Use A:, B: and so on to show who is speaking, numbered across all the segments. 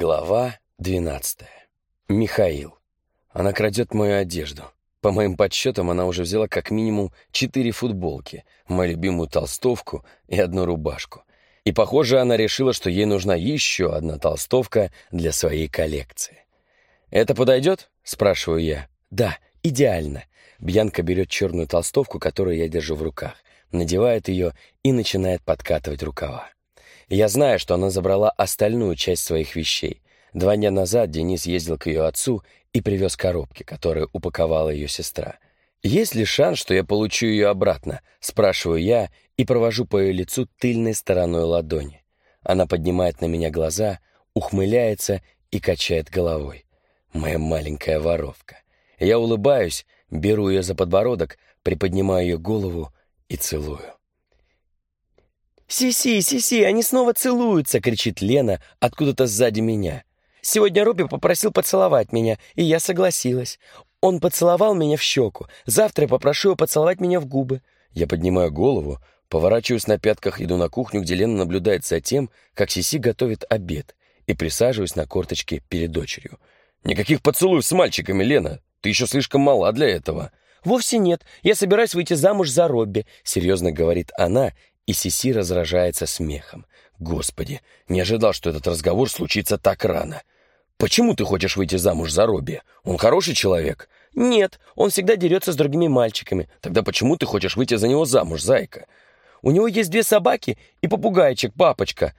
A: Глава двенадцатая. Михаил. Она крадет мою одежду. По моим подсчетам, она уже взяла как минимум четыре футболки, мою любимую толстовку и одну рубашку. И, похоже, она решила, что ей нужна еще одна толстовка для своей коллекции. «Это подойдет?» — спрашиваю я. «Да, идеально». Бьянка берет черную толстовку, которую я держу в руках, надевает ее и начинает подкатывать рукава. Я знаю, что она забрала остальную часть своих вещей. Два дня назад Денис ездил к ее отцу и привез коробки, которые упаковала ее сестра. «Есть ли шанс, что я получу ее обратно?» — спрашиваю я и провожу по ее лицу тыльной стороной ладони. Она поднимает на меня глаза, ухмыляется и качает головой. Моя маленькая воровка. Я улыбаюсь, беру ее за подбородок, приподнимаю ее голову и целую.
B: «Сиси, Сиси, они снова целуются!» — кричит Лена откуда-то сзади меня. «Сегодня Робби попросил поцеловать меня, и я согласилась. Он поцеловал меня в щеку. Завтра я попрошу его поцеловать меня в губы».
A: Я поднимаю голову, поворачиваюсь на пятках, иду на кухню, где Лена наблюдает за тем, как Сиси готовит обед, и присаживаюсь на корточке перед дочерью. «Никаких поцелуев с мальчиками, Лена! Ты еще слишком мала для этого!»
B: «Вовсе нет. Я собираюсь выйти замуж за Робби», —
A: серьезно говорит она и Сиси разражается смехом. «Господи, не ожидал, что этот разговор случится так рано. Почему ты хочешь выйти замуж за Робби? Он хороший человек?»
B: «Нет, он всегда дерется с другими мальчиками».
A: «Тогда почему ты хочешь выйти за него замуж, зайка?»
B: «У него есть две собаки и попугайчик, папочка».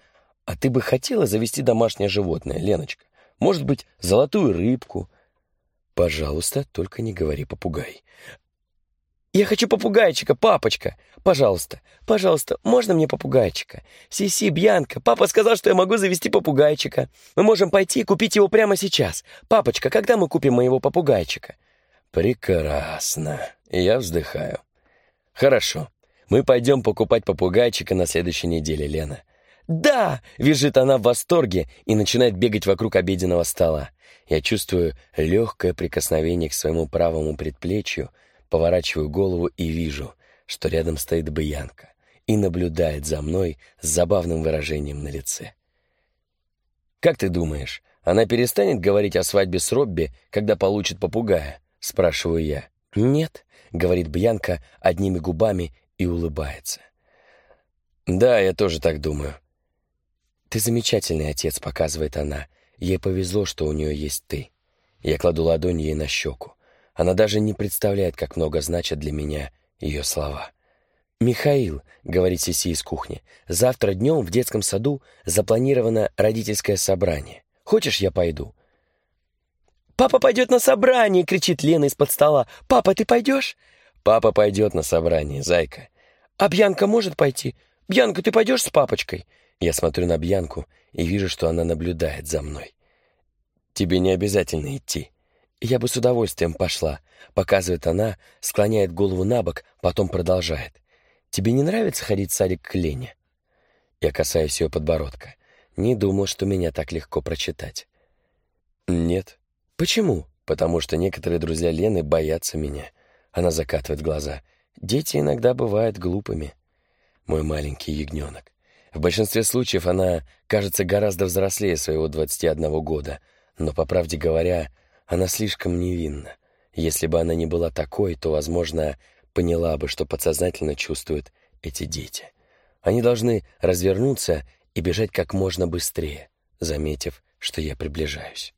A: «А ты бы хотела завести домашнее животное, Леночка? Может быть, золотую рыбку?» «Пожалуйста, только не говори попугай.
B: «Я хочу попугайчика, папочка! Пожалуйста, пожалуйста, можно мне попугайчика? Сиси, Бьянка, папа сказал, что я могу завести попугайчика. Мы можем пойти и купить его прямо сейчас. Папочка, когда мы купим моего попугайчика?»
A: «Прекрасно!» Я вздыхаю. «Хорошо, мы пойдем покупать попугайчика на следующей неделе, Лена».
B: «Да!» — визжит она в восторге и начинает бегать вокруг обеденного стола.
A: Я чувствую легкое прикосновение к своему правому предплечью — Поворачиваю голову и вижу, что рядом стоит Бьянка и наблюдает за мной с забавным выражением на лице. «Как ты думаешь, она перестанет говорить о свадьбе с Робби, когда получит попугая?» — спрашиваю я.
B: «Нет», — говорит Бьянка одними губами и улыбается.
A: «Да, я тоже так думаю».
B: «Ты замечательный отец», — показывает она. «Ей повезло, что у нее есть ты». Я кладу ладонь ей на щеку. Она даже не представляет, как много значат для меня ее слова. «Михаил», — говорит Сиси из кухни, — «завтра днем в детском саду запланировано родительское собрание. Хочешь, я пойду?» «Папа пойдет на собрание!» — кричит Лена из-под стола. «Папа, ты пойдешь?»
A: «Папа пойдет на собрание, зайка».
B: «А Бьянка может пойти? Бьянка, ты пойдешь с папочкой?»
A: Я смотрю на Бьянку и вижу, что она наблюдает за мной. «Тебе не обязательно идти»,
B: «Я бы с удовольствием пошла», — показывает она, склоняет голову на бок, потом продолжает. «Тебе не нравится ходить в садик к Лене?»
A: Я касаюсь ее подбородка. Не думал, что меня так легко прочитать. «Нет».
B: «Почему?»
A: «Потому что некоторые друзья Лены боятся меня». Она закатывает глаза. «Дети иногда бывают глупыми». Мой маленький ягненок. В большинстве случаев она кажется гораздо взрослее своего 21 года, но, по правде говоря, она слишком невинна. Если бы она не была такой, то, возможно, поняла бы, что подсознательно чувствуют эти дети. Они должны развернуться и бежать как можно быстрее, заметив, что я приближаюсь.